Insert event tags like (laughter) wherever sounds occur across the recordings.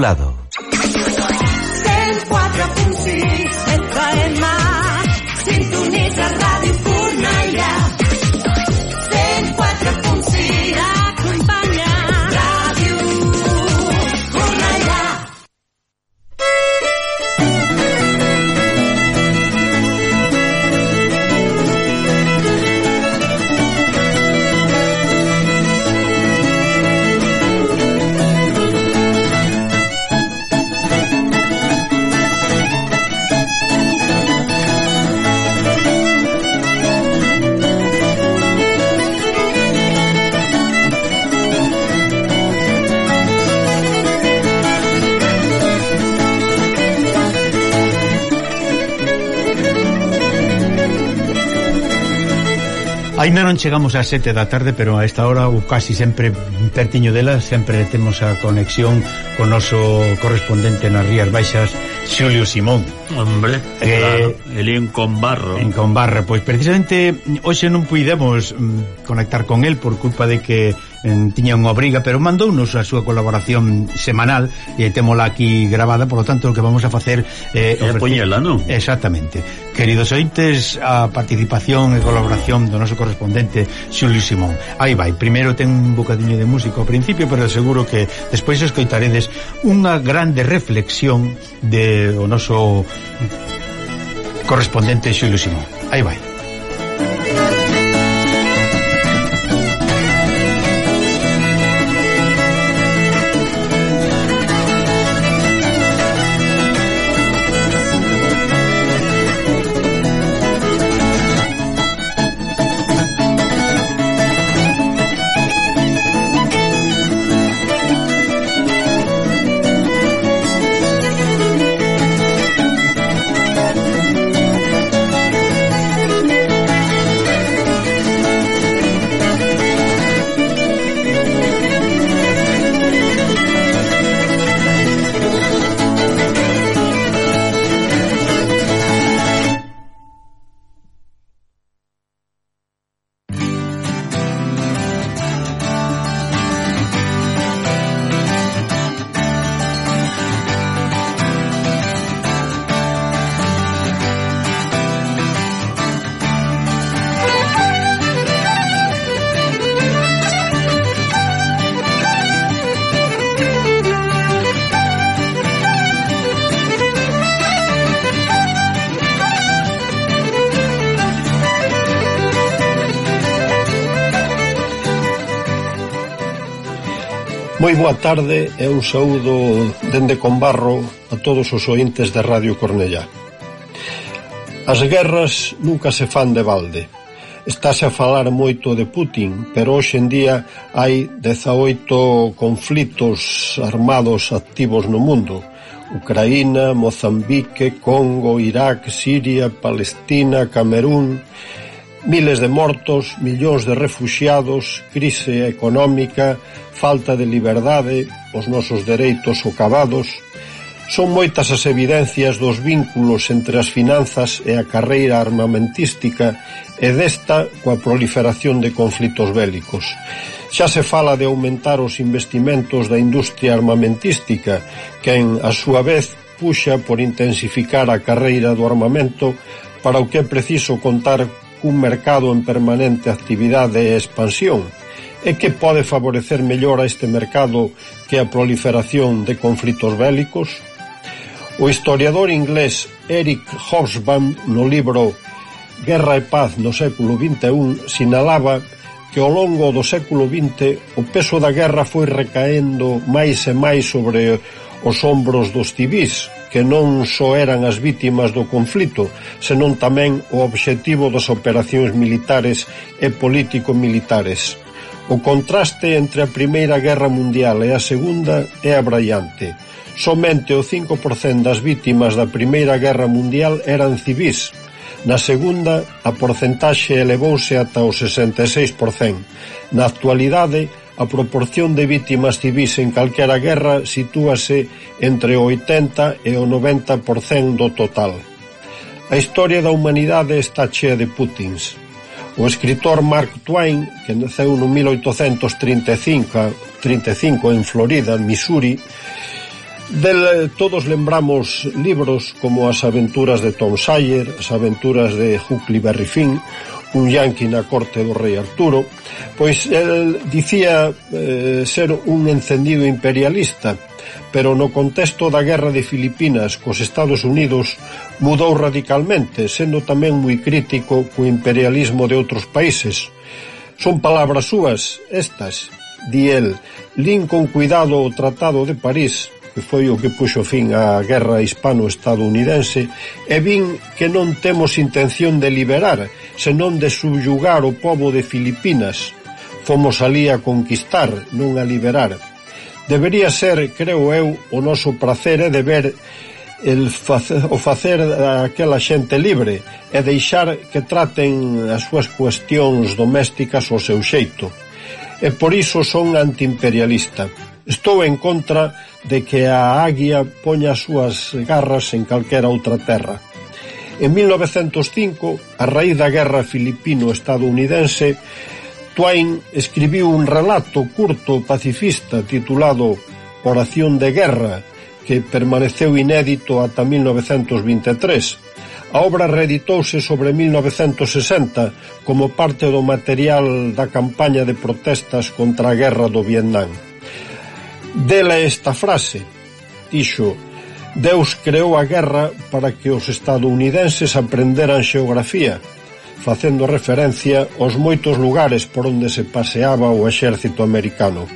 lado. Ainda non chegamos ás sete da tarde, pero a esta hora ou casi sempre pertiño dela, sempre temos a conexión con noso correspondente nas Rías Baixas, Xulio Simón. Hombre, eh, claro, el en Conbarro. En Conbarro, pois precisamente hoxe non puidemos mm, conectar con el por culpa de que en, tiña unha obriga, pero mandounos a súa colaboración semanal e eh, témola aquí grabada, por lo tanto, o que vamos a facer... Eh, é poñela, non? Exactamente. Queridos ointes, a participación e colaboración do noso correspondente Xulio Simón. Aí vai, primeiro ten un bocadiño de música ao principio, pero seguro que despois escoitaredes unha grande reflexión de o noso correspondente Xulio Simón. Aí vai. Moi boa tarde e un saúdo dende Conbarro a todos os ointes de Radio Cornellá. As guerras nunca se fan de balde. Estáse a falar moito de Putin, pero hoxe en día hai 18 conflitos armados activos no mundo. Ucraína, Mozambique, Congo, Irak, Siria, Palestina, Camerún miles de mortos, millóns de refugiados, crise económica, falta de liberdade, os nosos dereitos socavados, son moitas as evidencias dos vínculos entre as finanzas e a carreira armamentística e desta coa proliferación de conflitos bélicos. Xa se fala de aumentar os investimentos da industria armamentística, que en a súa vez puxa por intensificar a carreira do armamento para o que é preciso contar cun mercado en permanente actividade e expansión, e que pode favorecer mellor a este mercado que a proliferación de conflitos bélicos? O historiador inglés Eric Hobsbawm no libro Guerra e Paz no século XXI sinalaba que ao longo do século XX o peso da guerra foi recaendo máis e máis sobre os ombros dos civís, que non só eran as vítimas do conflito, senón tamén o obxectivo das operacións militares e político-militares. O contraste entre a Primeira Guerra Mundial e a Segunda é abraiante. Somente o 5% das vítimas da Primeira Guerra Mundial eran civis. Na segunda, a porcentaxe elevouse ata o 66%. Na actualidade, a proporción de vítimas civis en calquera guerra sitúase entre o 80 e o 90% do total. A historia da humanidade está chea de Putins. O escritor Mark Twain, que naceu no 1835 35 en Florida, Missouri, del, todos lembramos libros como As aventuras de Tom Sawyer, As aventuras de Huckleberry Finn un yanqui na corte do rei Arturo, pois el dicía eh, ser un encendido imperialista, pero no contexto da guerra de Filipinas cos Estados Unidos mudou radicalmente, sendo tamén moi crítico co imperialismo de outros países. Son palabras súas estas, di el, lin con cuidado o Tratado de París, que foi o que puxo fin á guerra hispano-estadounidense, e vin que non temos intención de liberar, senón de subyugar o povo de Filipinas. Fomos ali a conquistar, non a liberar. Debería ser, creo eu, o noso placer e deber el facer, o facer aquela xente libre e deixar que traten as súas cuestións domésticas ao seu xeito. E por iso son antiimperialista. Estou en contra de que a águia poña as súas garras en calquera outra terra. En 1905, a raíz da guerra filipino-estadounidense, Twain escribiu un relato curto pacifista titulado Oración de Guerra, que permaneceu inédito ata 1923. A obra reeditouse sobre 1960 como parte do material da campaña de protestas contra a guerra do Vietnam. Dela esta frase, dixo, Deus creou a guerra para que os estadounidenses aprenderan xeografía, facendo referencia aos moitos lugares por onde se paseaba o exército americano.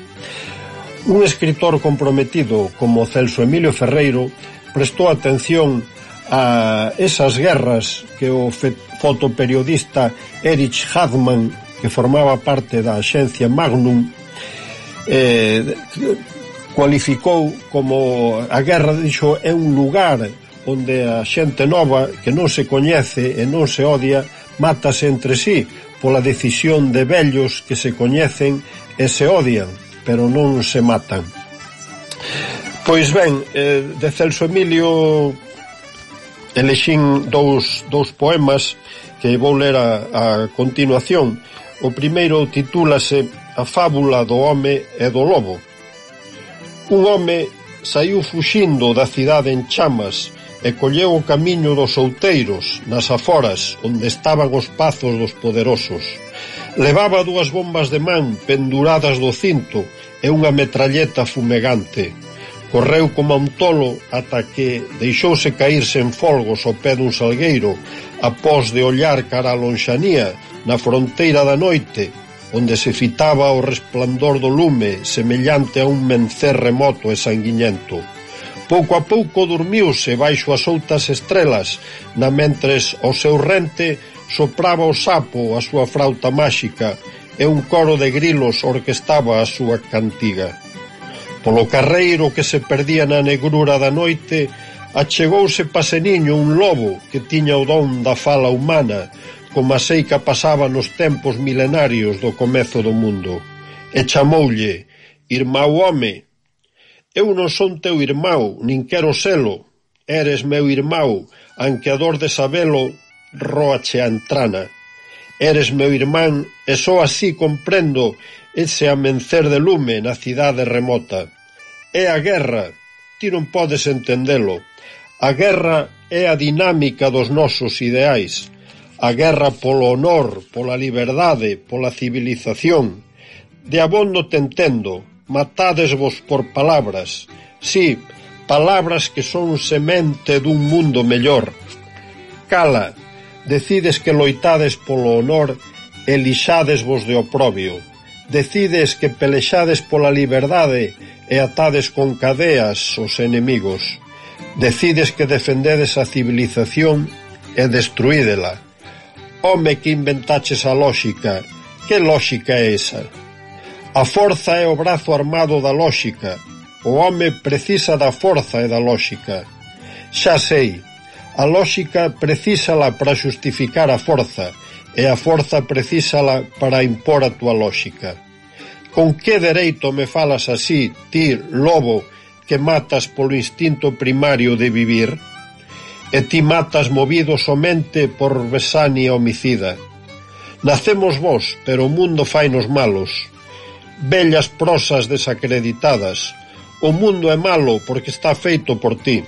Un escritor comprometido como Celso Emilio Ferreiro prestou atención a esas guerras que o fotoperiodista Erich Hadman, que formaba parte da axencia Magnum, eh, cualificou como a guerra dixo é un lugar onde a xente nova que non se coñece e non se odia mátase entre sí pola decisión de vellos que se coñecen e se odian, pero non se matan. Pois ben, eh, de Celso Emilio elexín dous, dous poemas que vou ler a, a continuación. O primeiro titúlase A fábula do home e do lobo Un home saíu fuxindo da cidade en chamas e colleu o camiño dos outeiros nas aforas onde estaban os pazos dos poderosos. Levaba dúas bombas de man penduradas do cinto e unha metralleta fumegante. Correu como un tolo ata que deixouse caírse en folgos ao pé dun salgueiro, após de ollar cara a lonxanía, na fronteira da noite, onde se fitaba o resplandor do lume semellante a un mencer remoto e sanguiñento. Pouco a pouco dormiuse baixo as outras estrelas, na mentres o seu rente sopraba o sapo a súa frauta máxica e un coro de grilos orquestaba a súa cantiga. Polo carreiro que se perdía na negrura da noite, achegouse paseniño un lobo que tiña o don da fala humana, como a seica pasaba nos tempos milenarios do comezo do mundo, e chamoulle «Irmão home, eu non son teu irmão, nin quero selo, eres meu irmão, anque a dor de sabelo roache a entrana. Eres meu irmán, e só así comprendo ese amencer de lume na cidade remota. É a guerra, ti non podes entendelo. A guerra é a dinámica dos nosos ideais, a guerra polo honor, pola liberdade, pola civilización. De abondo te entendo, matádesvos por palabras, sí, palabras que son semente dun mundo mellor. Cala, decides que loitades polo honor e lixadesvos de oprobio. Decides que pelexades pola liberdade e atades con cadeas os enemigos. Decides que defendedes a civilización e destruídela Home que inventaches a lógica. Que lógica é esa? A forza é o brazo armado da lógica. O home precisa da forza e da lógica. Xa sei, a lógica precisala para xustificar a forza e a forza precisala para impor a tua lógica. Con que dereito me falas así, ti, lobo, que matas polo instinto primario de vivir? e ti matas movido somente por besania homicida. Nacemos vos, pero o mundo fainos malos. Bellas prosas desacreditadas. O mundo é malo porque está feito por ti.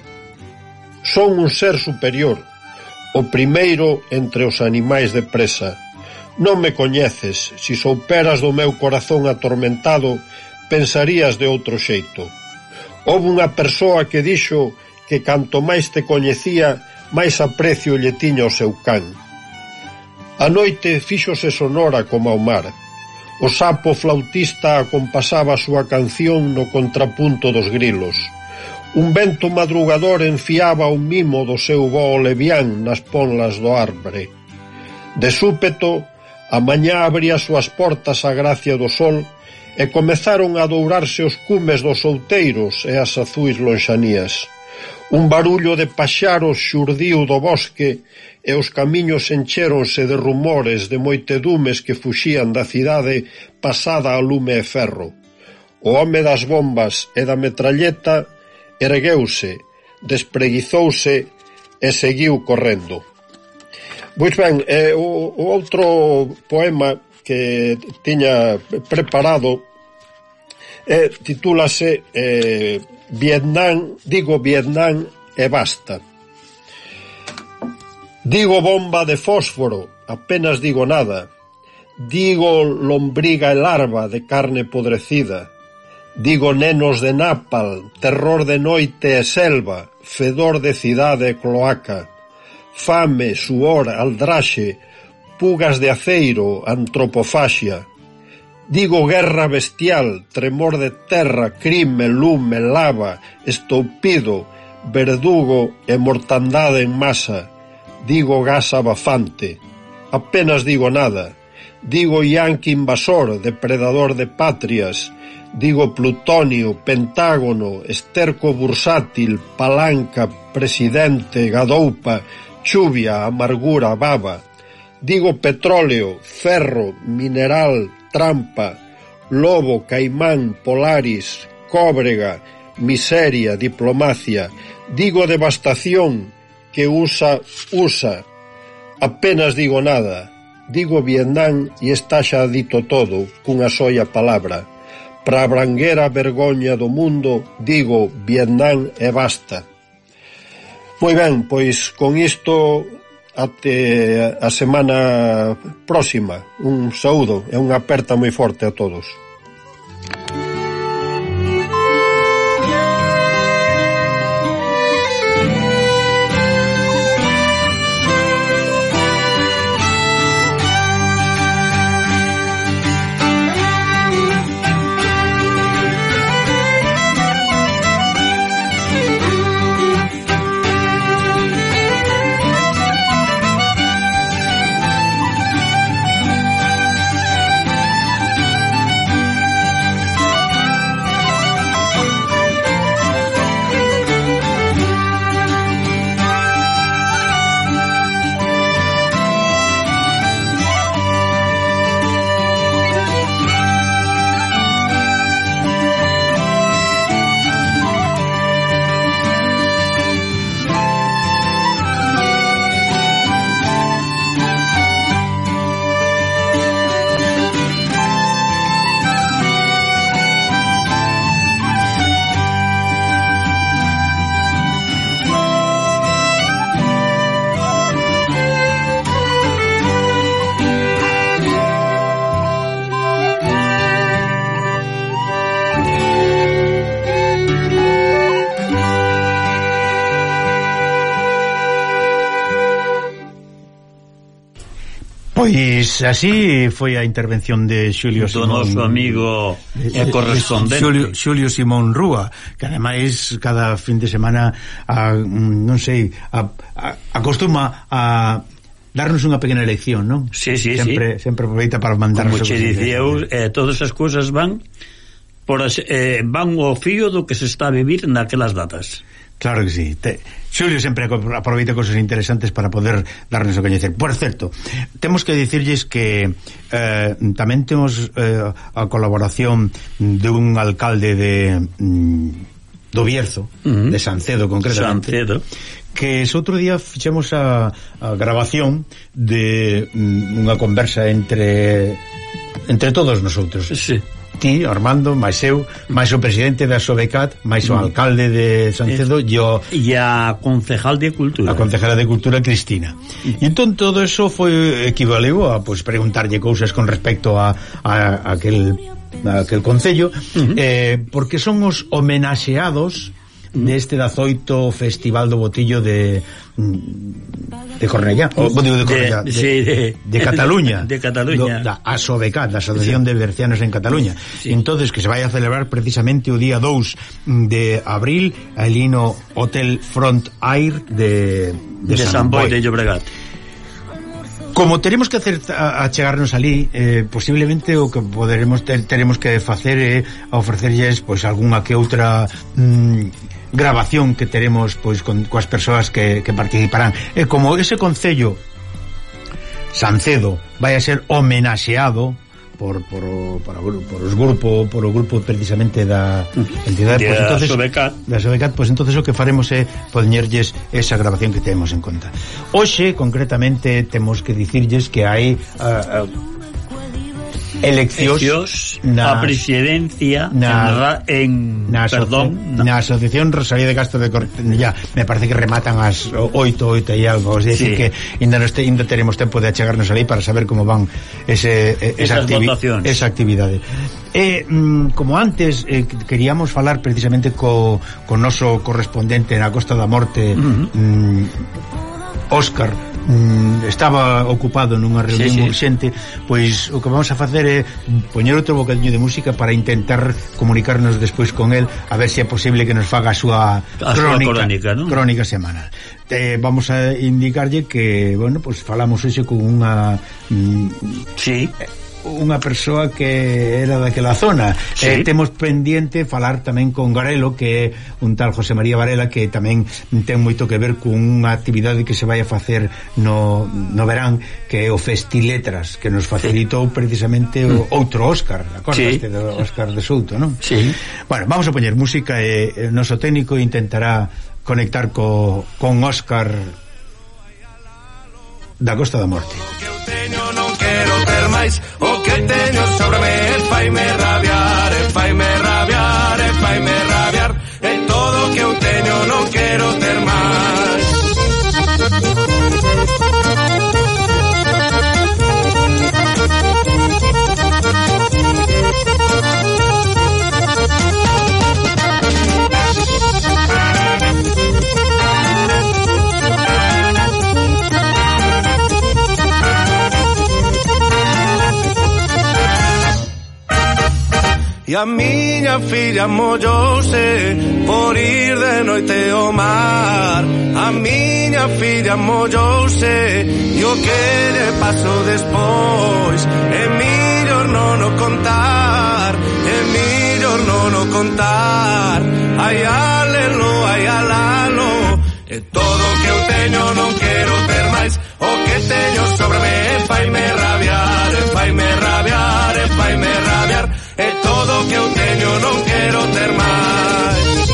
Son un ser superior, o primeiro entre os animais de presa. Non me coñeces, se souperas do meu corazón atormentado, pensarías de outro xeito. Houve unha persoa que dixo que canto máis te coñecía, máis aprecio lle tiña o seu can. A noite fíxose sonora como ao mar. O sapo flautista acompasaba a súa canción no contrapunto dos grilos. Un vento madrugador enfiaba o mimo do seu voo levián nas ponlas do arbre. De súpeto, a mañá abría as súas portas a gracia do sol e comezaron a dourarse os cumes dos outeiros e as azuis lonxanías. Un barullo de paxaros xurdiu do bosque e os camiños enchéronse de rumores de moitedumes que fuxían da cidade pasada a lume e ferro. O home das bombas e da metralleta ergueuse, despreguizouse e seguiu correndo. Pois ben, eh, o, o outro poema que tiña preparado eh, titúlase eh, Vietnam, digo Vietnam e basta. Digo bomba de fósforo, apenas digo nada. Digo lombriga e larva de carne podrecida. Digo nenos de Napal, terror de noite e selva, fedor de cidade e cloaca. Fame, suor, aldraxe, pugas de aceiro, antropofaxia. Digo guerra bestial, tremor de terra, crime, lume, lava, estoupido, verdugo e mortandade en masa. Digo gas abafante. Apenas digo nada. Digo yanqui invasor, depredador de patrias. Digo plutonio, pentágono, esterco bursátil, palanca, presidente, gadoupa, chuvia, amargura, baba. Digo petróleo, ferro, mineral, Trampa, Lobo, Caimán, Polaris, Cóbrega, Miseria, Diplomacia, digo Devastación, que usa, usa. Apenas digo nada. Digo Vietnam e está xa dito todo cunha soia palabra. Para a branguera vergoña do mundo, digo Vietnam e basta. Moi ben, pois con isto até a semana próxima. Un saúdo e unha aperta moi forte a todos. Pois así foi a intervención de Xulio do Simón, noso amigo eh, e eh, correspondente Xulio, Xulio Simón Rúa, que ademais cada fin de semana a, mm, non sei, a, a, acostuma a darnos unha pequena lección, non? Sí, sí, sempre, sí. sempre aproveita para mandarnos Como che dicía eu, eh, todas as cousas van por as, eh, van ao fío do que se está a vivir naquelas datas. Claro que sí. Te, Xulio sempre aproveita cosas interesantes para poder darnos a coñecer. Por certo, temos que dicirlles que eh, tamén temos eh, a colaboración dun alcalde de mm, do Bierzo, uh -huh. de Sancedo concretamente. Sancedo que ese outro día fixemos a, a grabación de mm, unha conversa entre entre todos nosotros. Sí ti, Armando, máis eu, máis o presidente da Sobecat, máis o mm. alcalde de Sancedo e o... E a concejal de Cultura. A concejala de Cultura, Cristina. Mm. E entón todo eso foi equivaleu a pues, preguntarlle cousas con respecto a, a, a aquel aquel concello uh -huh. eh, porque son os homenaxeados neste 18 Festival do Botillo de de Cornellá, o digo de Cornellá, de, de, sí, de, de Cataluña, (laughs) de Cataluña, do, da ASOBECA, da Asociación sí. de Bercianos en Cataluña. Sí. Entonces que se vai a celebrar precisamente o día 2 de abril ali no Hotel Front Air de de, de San, San Boi de Llobregat. Como teremos que hacer a, a chegarnos ali, eh, posiblemente o que poderemos ter, teremos que facer é eh, ofrecerlles pois algunha que outra mm, grabación que teremos pois con coas persoas que, que participarán. E como ese concello Sancedo vai a ser homenaxeado por por, por, por os grupo, por o grupo precisamente da entidade, pois entonces da Sobecat, pois entonces o que faremos é poñerlles esa grabación que temos en conta. Hoxe concretamente temos que dicirlles que hai uh, uh, eleccións, eleccións na, a presidencia na, en, na, en na perdón, na, na Asociación Rosalía de Castro de Cortella, me parece que rematan as 8, 8 e algo, es decir sí. que ainda nos te, ainda teremos tempo de achegarnos ali para saber como van ese esa, activi esa actividade. E, mm, como antes, eh, queríamos falar precisamente co, co noso correspondente na Costa da Morte, uh -huh. mm, Óscar mm, estaba ocupado nunha reunión sí, sí. urxente, pois o que vamos a facer é poñer outro bocadinho de música para intentar comunicarnos despois con el, a ver se é posible que nos faga a súa a crónica, súa crónica, ¿no? crónica semanal. Eh, vamos a indicarlle que, bueno, pois pues, falamos hoxe con unha mm, Sí. Eh, unha persoa que era daquela zona. Sí. Eh, temos pendiente falar tamén con Garelo, que é un tal José María Varela, que tamén ten moito que ver cunha actividade que se vai a facer no, no verán, que é o Festiletras, que nos facilitou sí. precisamente o mm. outro Óscar, acordaste sí. do Óscar de Souto, non? Sí. Bueno, vamos a poñer música e eh, noso técnico intentará conectar co, con Óscar da Costa da Morte quero ter máis O que teño sobre me faime rabiar, faime rabiar miña filla mollouse por ir de noite ao mar. A miña filla mollouse e o que le pasou despois. É miro non o contar, é miro non o contar. Ai alelo, ai alalo E todo o que eu teño non quero ter máis. O que teño sobre me fai me rabiar, fai me rabiar. é todo que eu tenho, não quero ter mais.